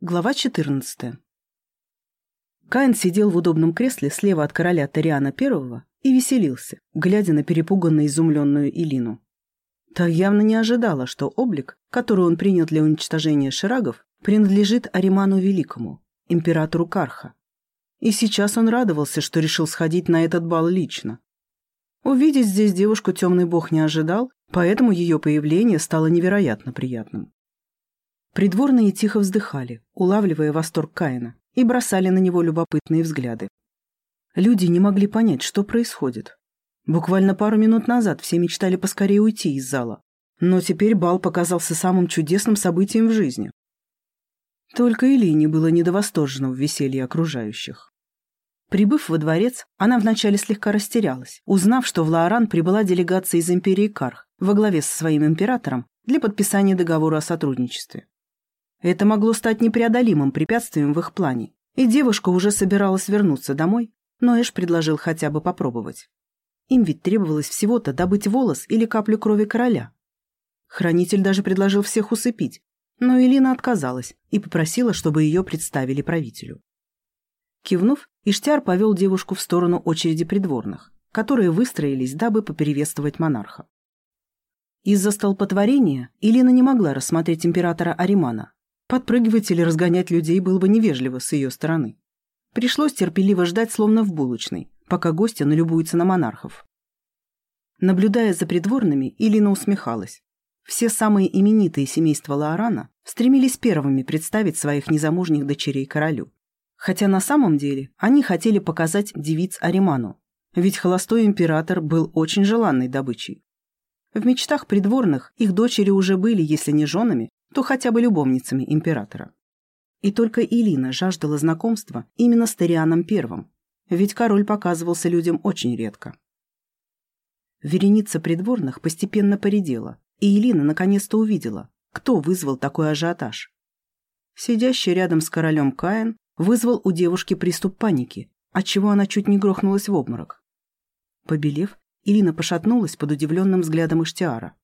Глава 14. Каин сидел в удобном кресле слева от короля Тариана I и веселился, глядя на перепуганно изумленную Илину. Та явно не ожидала, что облик, который он принял для уничтожения ширагов, принадлежит Ариману Великому, императору Карха. И сейчас он радовался, что решил сходить на этот бал лично. Увидеть здесь девушку темный бог не ожидал, поэтому ее появление стало невероятно приятным. Придворные тихо вздыхали, улавливая восторг Каина, и бросали на него любопытные взгляды. Люди не могли понять, что происходит. Буквально пару минут назад все мечтали поскорее уйти из зала, но теперь бал показался самым чудесным событием в жизни. Только Илине было не до восторженного веселья окружающих. Прибыв во дворец, она вначале слегка растерялась, узнав, что в Лаоран прибыла делегация из империи Карх во главе со своим императором для подписания договора о сотрудничестве. Это могло стать непреодолимым препятствием в их плане, и девушка уже собиралась вернуться домой, но Эш предложил хотя бы попробовать. Им ведь требовалось всего-то добыть волос или каплю крови короля. Хранитель даже предложил всех усыпить, но Элина отказалась и попросила, чтобы ее представили правителю. Кивнув, Иштяр повел девушку в сторону очереди придворных, которые выстроились, дабы поприветствовать монарха. Из-за столпотворения Илина не могла рассмотреть императора Аримана, Подпрыгивать или разгонять людей было бы невежливо с ее стороны. Пришлось терпеливо ждать, словно в булочной, пока гости налюбуются на монархов. Наблюдая за придворными, Илина усмехалась. Все самые именитые семейства Лаорана стремились первыми представить своих незамужних дочерей королю. Хотя на самом деле они хотели показать девиц Ариману, ведь холостой император был очень желанной добычей. В мечтах придворных их дочери уже были, если не женами, то хотя бы любовницами императора. И только Илина жаждала знакомства именно с Тарианом Первым, ведь король показывался людям очень редко. Вереница придворных постепенно поредела, и Илина наконец-то увидела, кто вызвал такой ажиотаж. Сидящий рядом с королем Каин вызвал у девушки приступ паники, отчего она чуть не грохнулась в обморок. Побелев, Илина пошатнулась под удивленным взглядом Иштиара.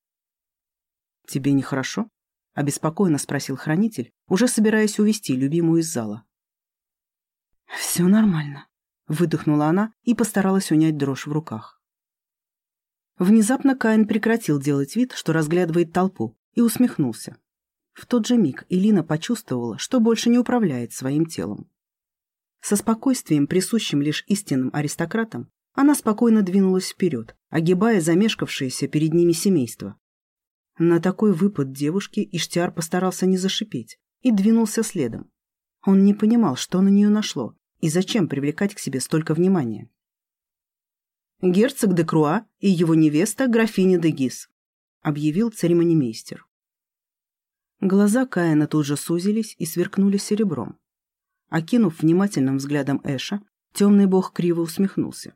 «Тебе нехорошо?» — обеспокоенно спросил хранитель, уже собираясь увести любимую из зала. «Все нормально», — выдохнула она и постаралась унять дрожь в руках. Внезапно Каин прекратил делать вид, что разглядывает толпу, и усмехнулся. В тот же миг Элина почувствовала, что больше не управляет своим телом. Со спокойствием, присущим лишь истинным аристократам, она спокойно двинулась вперед, огибая замешкавшееся перед ними семейство, на такой выпад девушки Иштиар постарался не зашипеть и двинулся следом. Он не понимал, что на нее нашло и зачем привлекать к себе столько внимания. «Герцог де Круа и его невеста графиня де Гис», — объявил церемонимейстер. Глаза Каина тут же сузились и сверкнули серебром. Окинув внимательным взглядом Эша, темный бог криво усмехнулся.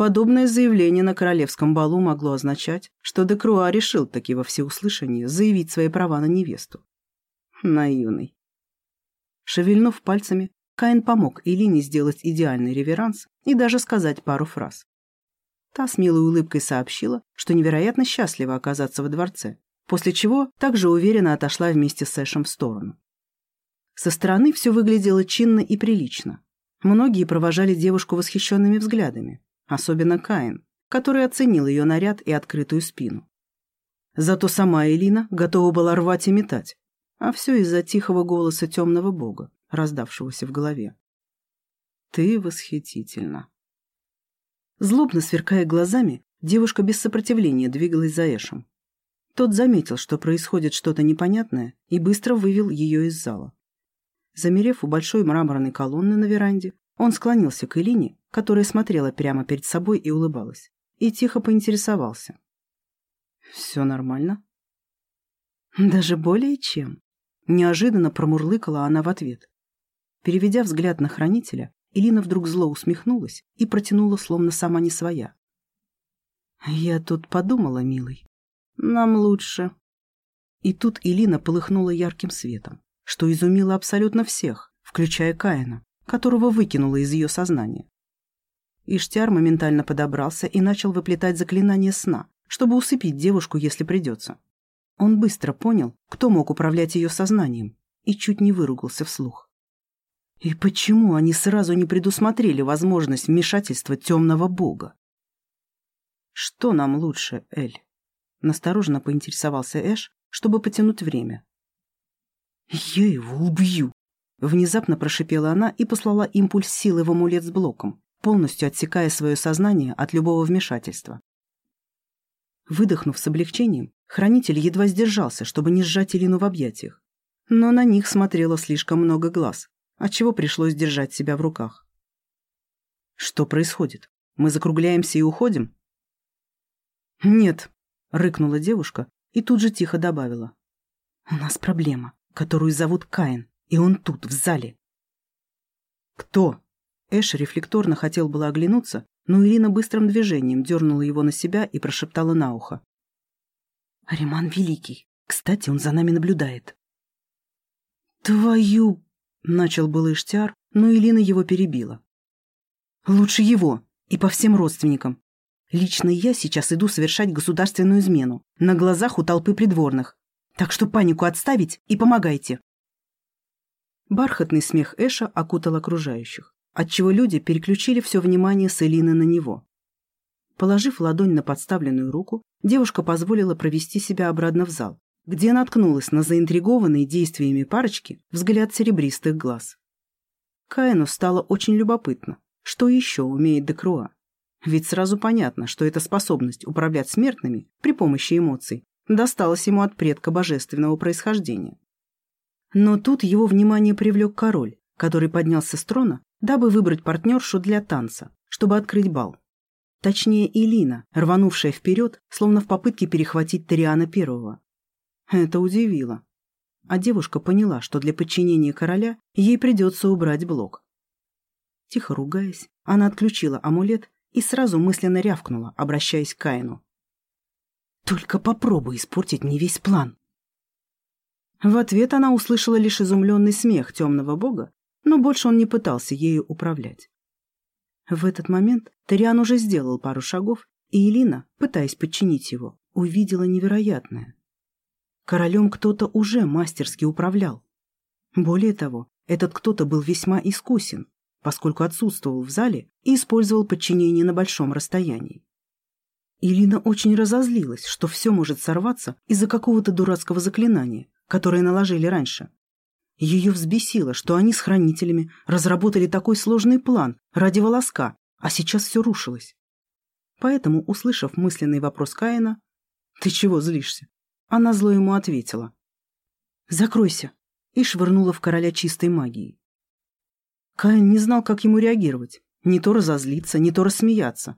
Подобное заявление на королевском балу могло означать, что Декруа решил таки во всеуслышание заявить свои права на невесту. Наивный. Шевельнув пальцами, Каин помог Элине сделать идеальный реверанс и даже сказать пару фраз. Та с милой улыбкой сообщила, что невероятно счастлива оказаться во дворце, после чего также уверенно отошла вместе с Эшем в сторону. Со стороны все выглядело чинно и прилично. Многие провожали девушку восхищенными взглядами, особенно Каин, который оценил ее наряд и открытую спину. Зато сама Элина готова была рвать и метать, а все из-за тихого голоса темного бога, раздавшегося в голове. «Ты восхитительна». Злобно сверкая глазами, девушка без сопротивления двигалась за Эшем. Тот заметил, что происходит что-то непонятное, и быстро вывел ее из зала. Замерев у большой мраморной колонны на веранде, он склонился к Элине, которая смотрела прямо перед собой и улыбалась, и тихо поинтересовался. «Все нормально?» «Даже более чем», — неожиданно промурлыкала она в ответ. Переведя взгляд на хранителя, Элина вдруг зло усмехнулась и протянула, словно сама не своя. «Я тут подумала, милый, нам лучше...» И тут Элина полыхнула ярким светом, что изумило абсолютно всех, включая Каина которого выкинуло из ее сознания. Иштяр моментально подобрался и начал выплетать заклинание сна, чтобы усыпить девушку, если придется. Он быстро понял, кто мог управлять ее сознанием, и чуть не выругался вслух. И почему они сразу не предусмотрели возможность вмешательства темного бога? «Что нам лучше, Эль?» — настороженно поинтересовался Эш, чтобы потянуть время. «Я его убью!» — внезапно прошипела она и послала импульс силы в амулет с блоком, полностью отсекая свое сознание от любого вмешательства. Выдохнув с облегчением, хранитель едва сдержался, чтобы не сжать Элину в объятиях. Но на них смотрело слишком много глаз, отчего пришлось держать себя в руках. «Что происходит? Мы закругляемся и уходим?» «Нет», — рыкнула девушка и тут же тихо добавила. «У нас проблема, которую зовут Каин, и он тут, в зале». «Кто?» Эш рефлекторно хотел было оглянуться, но Ирина быстрым движением дернула его на себя и прошептала на ухо. «Ариман Великий. Кстати, он за нами наблюдает». «Твою...» — начал был Иштяр, но Ирина его перебила. «Лучше его и по всем родственникам. Лично я сейчас иду совершать государственную измену на глазах у толпы придворных. Так что панику отставить и помогайте». Бархатный смех Эша окутал окружающих отчего люди переключили все внимание с Элины на него. Положив ладонь на подставленную руку, девушка позволила провести себя обратно в зал, где наткнулась на заинтригованные действиями парочки взгляд серебристых глаз. Каину стало очень любопытно, что еще умеет Декруа. Ведь сразу понятно, что эта способность управлять смертными при помощи эмоций досталась ему от предка божественного происхождения. Но тут его внимание привлек король, который поднялся с трона дабы выбрать партнершу для танца, чтобы открыть бал. Точнее, Илина, рванувшая вперед, словно в попытке перехватить Ториана Первого. Это удивило. А девушка поняла, что для подчинения короля ей придется убрать блок. Тихо ругаясь, она отключила амулет и сразу мысленно рявкнула, обращаясь к Каину. «Только попробуй испортить мне весь план!» В ответ она услышала лишь изумленный смех темного бога но больше он не пытался ею управлять. В этот момент Ториан уже сделал пару шагов, и Элина, пытаясь подчинить его, увидела невероятное. Королем кто-то уже мастерски управлял. Более того, этот кто-то был весьма искусен, поскольку отсутствовал в зале и использовал подчинение на большом расстоянии. Илина очень разозлилась, что все может сорваться из-за какого-то дурацкого заклинания, которое наложили раньше. Ее взбесило, что они с хранителями разработали такой сложный план ради волоска, а сейчас все рушилось. Поэтому, услышав мысленный вопрос Каина, «Ты чего злишься?» Она зло ему ответила. «Закройся!» и швырнула в короля чистой магией. Каин не знал, как ему реагировать, не то разозлиться, не то рассмеяться.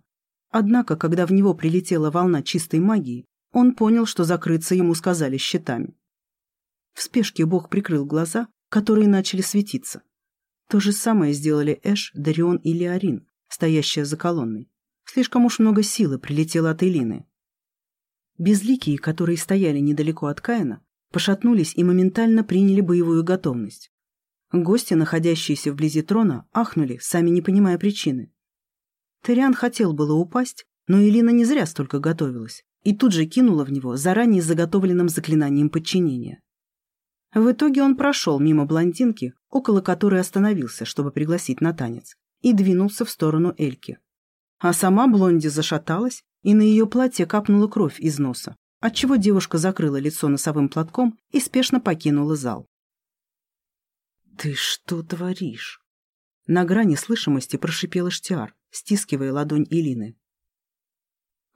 Однако, когда в него прилетела волна чистой магии, он понял, что закрыться ему сказали щитами. В спешке бог прикрыл глаза, которые начали светиться. То же самое сделали Эш, Дарион и Леорин, стоящая за колонной. Слишком уж много силы прилетело от Элины. Безликие, которые стояли недалеко от Каина, пошатнулись и моментально приняли боевую готовность. Гости, находящиеся вблизи трона, ахнули, сами не понимая причины. Териан хотел было упасть, но Элина не зря столько готовилась и тут же кинула в него заранее заготовленным заклинанием подчинения. В итоге он прошел мимо блондинки, около которой остановился, чтобы пригласить на танец, и двинулся в сторону Эльки. А сама блонди зашаталась, и на ее платье капнула кровь из носа, отчего девушка закрыла лицо носовым платком и спешно покинула зал. «Ты что творишь?» На грани слышимости прошипел Штиар, стискивая ладонь Илины.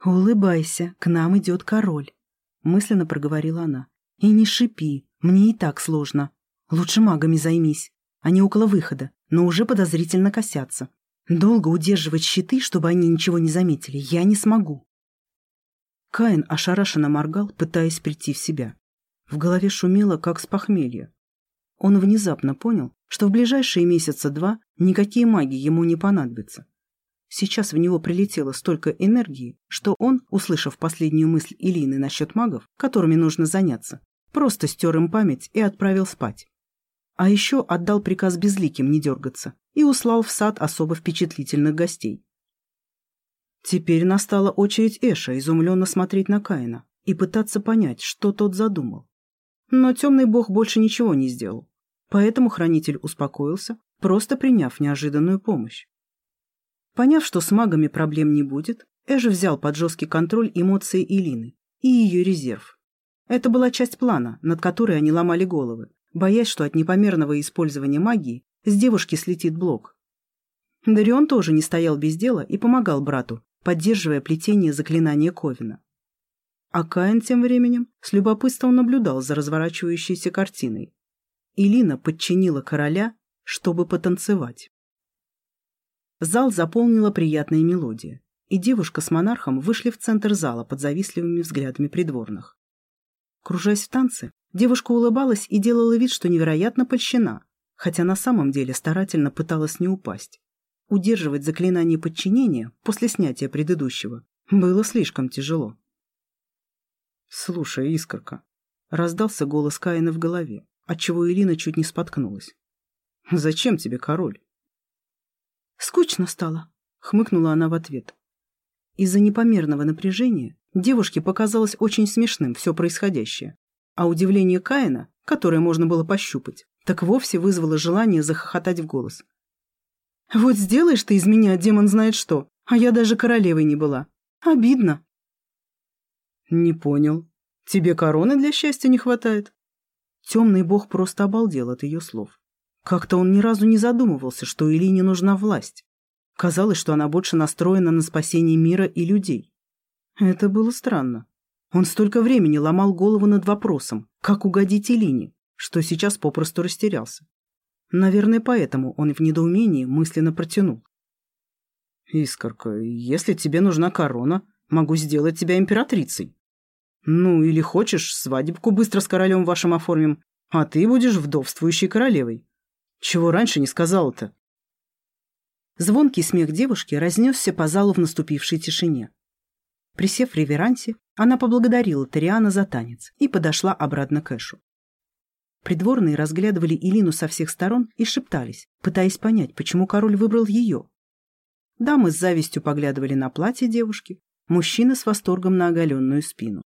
«Улыбайся, к нам идет король», — мысленно проговорила она. «И не шипи, мне и так сложно. Лучше магами займись. Они около выхода, но уже подозрительно косятся. Долго удерживать щиты, чтобы они ничего не заметили, я не смогу. Каин ошарашенно моргал, пытаясь прийти в себя. В голове шумело, как с похмелья. Он внезапно понял, что в ближайшие месяца два никакие маги ему не понадобятся. Сейчас в него прилетело столько энергии, что он, услышав последнюю мысль Илины насчет магов, которыми нужно заняться, Просто стер им память и отправил спать. А еще отдал приказ безликим не дергаться и услал в сад особо впечатлительных гостей. Теперь настала очередь Эша изумленно смотреть на Каина и пытаться понять, что тот задумал. Но темный бог больше ничего не сделал, Поэтому хранитель успокоился, просто приняв неожиданную помощь. Поняв, что с магами проблем не будет, Эш взял под жесткий контроль эмоции Илины и ее резерв. Это была часть плана, над которой они ломали головы, боясь, что от непомерного использования магии с девушки слетит блок. Дарион тоже не стоял без дела и помогал брату, поддерживая плетение заклинания Ковина. А Каин тем временем с любопытством наблюдал за разворачивающейся картиной. Илина подчинила короля, чтобы потанцевать. Зал заполнила приятная мелодия, и девушка с монархом вышли в центр зала под завистливыми взглядами придворных. Кружась в танце, девушка улыбалась и делала вид, что невероятно польщена, хотя на самом деле старательно пыталась не упасть. Удерживать заклинание подчинения после снятия предыдущего было слишком тяжело. «Слушай, Искорка», — раздался голос Каина в голове, отчего Ирина чуть не споткнулась. «Зачем тебе король?» «Скучно стало», — хмыкнула она в ответ. Из-за непомерного напряжения девушке показалось очень смешным все происходящее, а удивление Каина, которое можно было пощупать, так вовсе вызвало желание захохотать в голос. «Вот сделаешь ты из меня, демон знает что, а я даже королевой не была. Обидно». «Не понял. Тебе короны для счастья не хватает?» Темный бог просто обалдел от ее слов. Как-то он ни разу не задумывался, что Илине нужна власть. Казалось, что она больше настроена на спасение мира и людей. Это было странно. Он столько времени ломал голову над вопросом, как угодить Илине, что сейчас попросту растерялся. Наверное, поэтому он в недоумении мысленно протянул. «Искорка, если тебе нужна корона, могу сделать тебя императрицей. Ну, или хочешь, свадебку быстро с королем вашим оформим, а ты будешь вдовствующей королевой. Чего раньше не сказала-то?» Звонкий смех девушки разнесся по залу в наступившей тишине. Присев в реверансе, она поблагодарила Ториана за танец и подошла обратно к Эшу. Придворные разглядывали Илину со всех сторон и шептались, пытаясь понять, почему король выбрал ее. Дамы с завистью поглядывали на платье девушки, мужчины с восторгом на оголенную спину.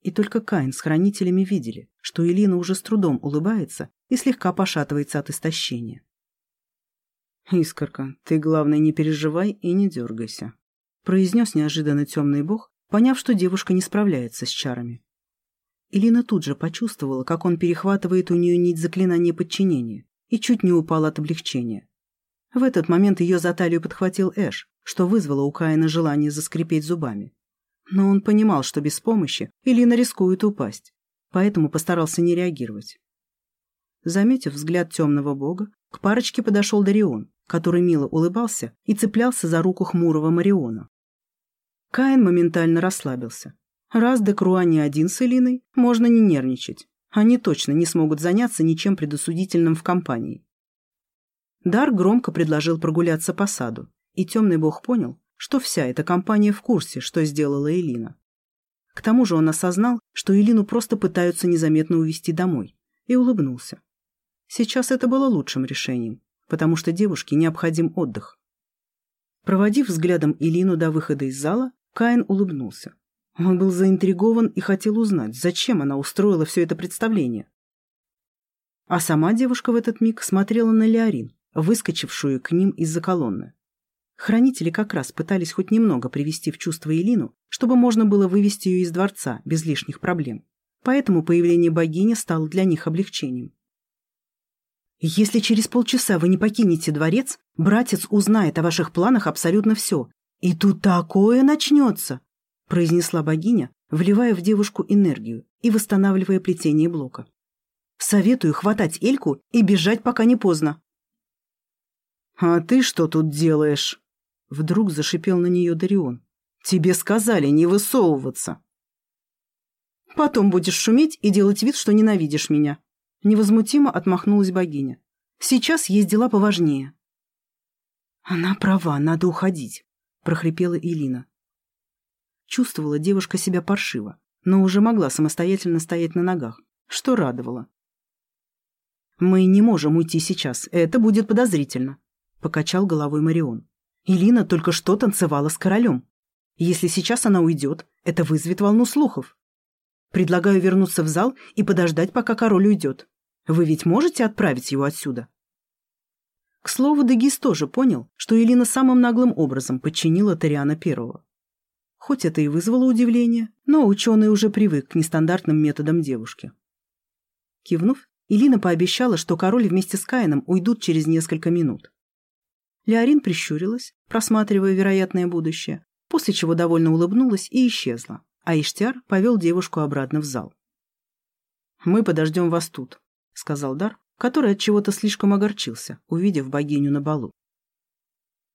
И только Каин с хранителями видели, что Илина уже с трудом улыбается и слегка пошатывается от истощения. «Искорка, ты, главное, не переживай и не дергайся», — произнес неожиданно темный бог, поняв, что девушка не справляется с чарами. Илина тут же почувствовала, как он перехватывает у нее нить заклинания подчинения, и чуть не упала от облегчения. В этот момент ее за талию подхватил Эш, что вызвало у Каина желание заскрипеть зубами. Но он понимал, что без помощи Илина рискует упасть, поэтому постарался не реагировать. Заметив взгляд темного бога, к парочке подошел Дарион, который мило улыбался и цеплялся за руку хмурого Мариона. Каин моментально расслабился. Раз де Круа не один с Элиной, можно не нервничать. Они точно не смогут заняться ничем предосудительным в компании. Дар громко предложил прогуляться по саду, и темный бог понял, что вся эта компания в курсе, что сделала Элина. К тому же он осознал, что Элину просто пытаются незаметно увести домой, и улыбнулся. Сейчас это было лучшим решением, потому что девушке необходим отдых. Проводив взглядом Илину до выхода из зала, Каин улыбнулся. Он был заинтригован и хотел узнать, зачем она устроила все это представление. А сама девушка в этот миг смотрела на Леорин, выскочившую к ним из-за колонны. Хранители как раз пытались хоть немного привести в чувство Илину, чтобы можно было вывести ее из дворца без лишних проблем. Поэтому появление богини стало для них облегчением. Если через полчаса вы не покинете дворец, братец узнает о ваших планах абсолютно все. И тут такое начнется!» — произнесла богиня, вливая в девушку энергию и восстанавливая плетение блока. «Советую хватать Эльку и бежать, пока не поздно». «А ты что тут делаешь?» Вдруг зашипел на нее Дарион. «Тебе сказали не высовываться». «Потом будешь шуметь и делать вид, что ненавидишь меня», Невозмутимо отмахнулась богиня. «Сейчас есть дела поважнее». «Она права, надо уходить», — прохрипела Илина. Чувствовала девушка себя паршиво, но уже могла самостоятельно стоять на ногах, что радовало. «Мы не можем уйти сейчас, это будет подозрительно», — покачал головой Марион. «Илина только что танцевала с королем. Если сейчас она уйдет, это вызовет волну слухов. Предлагаю вернуться в зал и подождать, пока король уйдет. Вы ведь можете отправить его отсюда?» К слову, Дегис тоже понял, что Элина самым наглым образом подчинила Ториана Первого. Хоть это и вызвало удивление, но ученый уже привык к нестандартным методам девушки. Кивнув, Элина пообещала, что король вместе с Каином уйдут через несколько минут. Леорин прищурилась, просматривая вероятное будущее, после чего довольно улыбнулась и исчезла, а Иштяр повел девушку обратно в зал. «Мы подождем вас тут», — сказал Дар, который от чего-то слишком огорчился, увидев богиню на балу.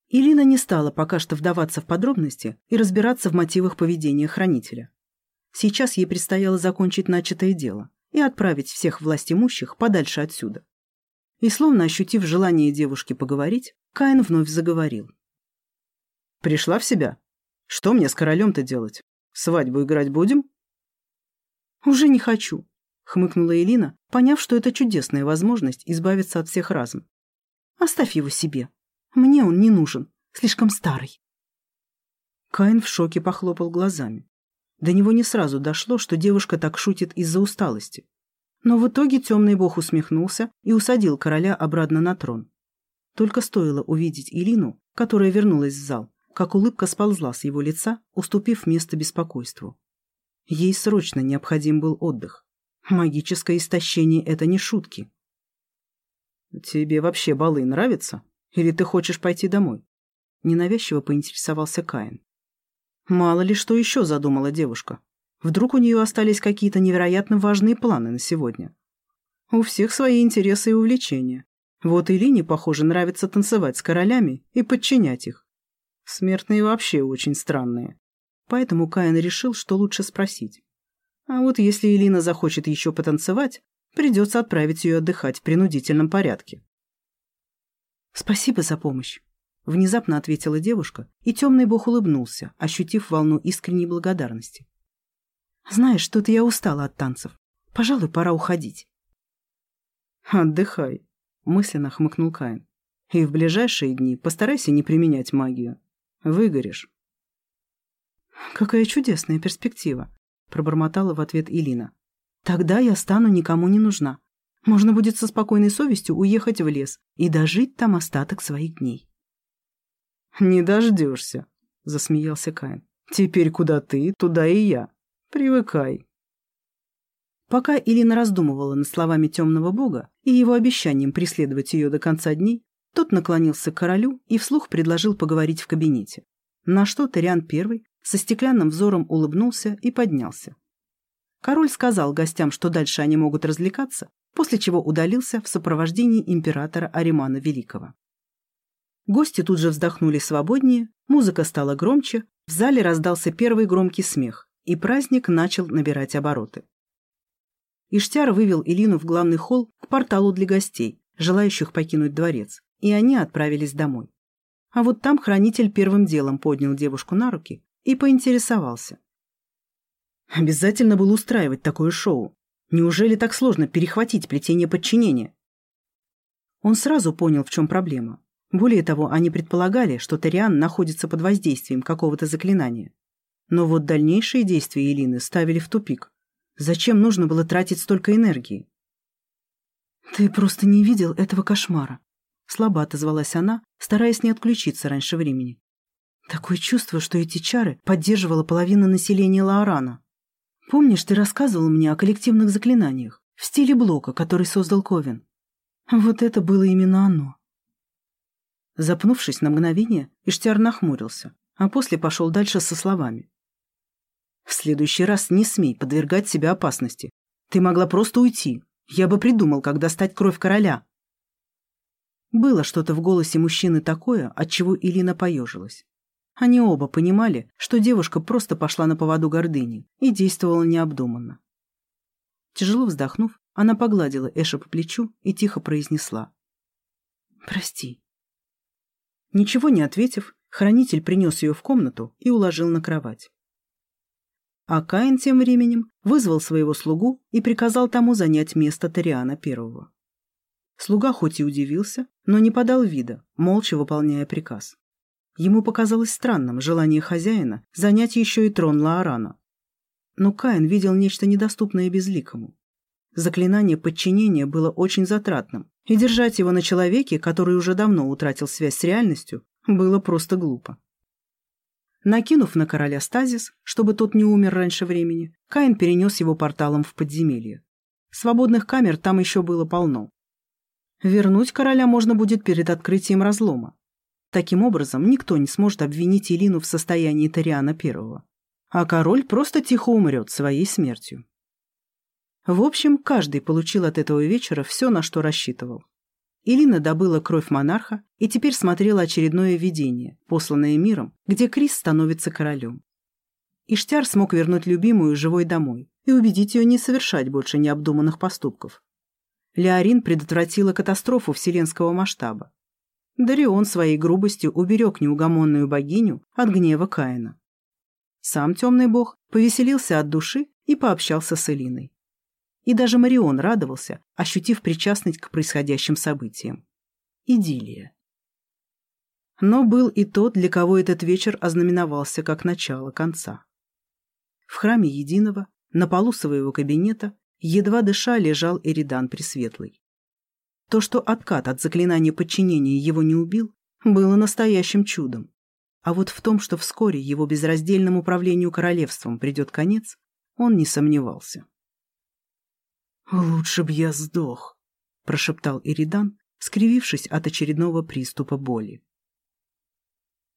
Илина не стала пока что вдаваться в подробности и разбираться в мотивах поведения хранителя. Сейчас ей предстояло закончить начатое дело и отправить всех властимущих подальше отсюда. И словно ощутив желание девушки поговорить, Каин вновь заговорил. «Пришла в себя? Что мне с королем-то делать? Свадьбу играть будем?» «Уже не хочу», — хмыкнула Элина, поняв, что это чудесная возможность избавиться от всех разом. «Оставь его себе. Мне он не нужен, слишком старый». Каин в шоке похлопал глазами. До него не сразу дошло, что девушка так шутит из-за усталости. Но в итоге темный бог усмехнулся и усадил короля обратно на трон. Только стоило увидеть Илину, которая вернулась в зал, как улыбка сползла с его лица, уступив место беспокойству. Ей срочно необходим был отдых. Магическое истощение — это не шутки. «Тебе вообще балы нравятся? Или ты хочешь пойти домой?» Ненавязчиво поинтересовался Каин. Мало ли что еще задумала девушка. Вдруг у нее остались какие-то невероятно важные планы на сегодня. У всех свои интересы и увлечения. Вот и Лине, похоже, нравится танцевать с королями и подчинять их. Смертные вообще очень странные. Поэтому Каин решил, что лучше спросить. А вот если Элина захочет еще потанцевать, придется отправить ее отдыхать в принудительном порядке. «Спасибо за помощь», — внезапно ответила девушка, и темный бог улыбнулся, ощутив волну искренней благодарности. «Знаешь, что-то я устала от танцев. Пожалуй, пора уходить». «Отдыхай», — мысленно хмыкнул Каин. «И в ближайшие дни постарайся не применять магию. Выгоришь». «Какая чудесная перспектива», пробормотала в ответ Илина. «Тогда я стану никому не нужна. Можно будет со спокойной совестью уехать в лес и дожить там остаток своих дней». «Не дождешься», — засмеялся Каин. «Теперь куда ты, туда и я. Привыкай». Пока Илина раздумывала над словами темного бога и его обещанием преследовать ее до конца дней, тот наклонился к королю и вслух предложил поговорить в кабинете. На что Ториан первый со стеклянным взором улыбнулся и поднялся. Король сказал гостям, что дальше они могут развлекаться, после чего удалился в сопровождении императора Аримана Великого. Гости тут же вздохнули свободнее, музыка стала громче, в зале раздался первый громкий смех, и праздник начал набирать обороты. Иштяр вывел Илину в главный холл к порталу для гостей, желающих покинуть дворец, и они отправились домой. А вот там хранитель первым делом поднял девушку на руки и поинтересовался. Обязательно было устраивать такое шоу. Неужели так сложно перехватить плетение подчинения? Он сразу понял, в чем проблема. Более того, они предполагали, что Ториан находится под воздействием какого-то заклинания. Но вот дальнейшие действия Элины ставили в тупик. Зачем нужно было тратить столько энергии? «Ты просто не видел этого кошмара», — слабо отозвалась она, стараясь не отключиться раньше времени. Такое чувство, что эти чары поддерживала половина населения Лаорана. Помнишь, ты рассказывал мне о коллективных заклинаниях в стиле блока, который создал Ковен? Вот это было именно оно. Запнувшись на мгновение, Иштяр нахмурился, а после пошел дальше со словами. «В следующий раз не смей подвергать себя опасности. Ты могла просто уйти. Я бы придумал, как достать кровь короля». Было что-то в голосе мужчины такое, от чего Илина поежилась. Они оба понимали, что девушка просто пошла на поводу гордыни и действовала необдуманно. Тяжело вздохнув, она погладила Эша по плечу и тихо произнесла. «Прости». Ничего не ответив, хранитель принес ее в комнату и уложил на кровать. А Каин тем временем вызвал своего слугу и приказал тому занять место Ториана Первого. Слуга хоть и удивился, но не подал вида, молча выполняя приказ. Ему показалось странным желание хозяина занять еще и трон Лаарана. Но Каин видел нечто недоступное безликому. Заклинание подчинения было очень затратным, и держать его на человеке, который уже давно утратил связь с реальностью, было просто глупо. Накинув на короля стазис, чтобы тот не умер раньше времени, Каин перенес его порталом в подземелье. Свободных камер там еще было полно. Вернуть короля можно будет перед открытием разлома. Таким образом, никто не сможет обвинить Илину в состоянии Тариана Первого. А король просто тихо умрет своей смертью. В общем, каждый получил от этого вечера все, на что рассчитывал. Илина добыла кровь монарха и теперь смотрела очередное видение, посланное миром, где Крис становится королем. Иштяр смог вернуть любимую живой домой и убедить ее не совершать больше необдуманных поступков. Леорин предотвратила катастрофу вселенского масштаба. Дарион своей грубостью уберег неугомонную богиню от гнева Каина. Сам темный бог повеселился от души и пообщался с Элиной. И даже Марион радовался, ощутив причастность к происходящим событиям. Идиллия. Но был и тот, для кого этот вечер ознаменовался как начало конца. В храме Единого, на полу своего кабинета, едва дыша лежал Эридан Пресветлый. То, что откат от заклинания подчинения его не убил, было настоящим чудом. А вот в том, что вскоре его безраздельному управлению королевством придет конец, он не сомневался. «Лучше б я сдох», — прошептал Иридан, скривившись от очередного приступа боли.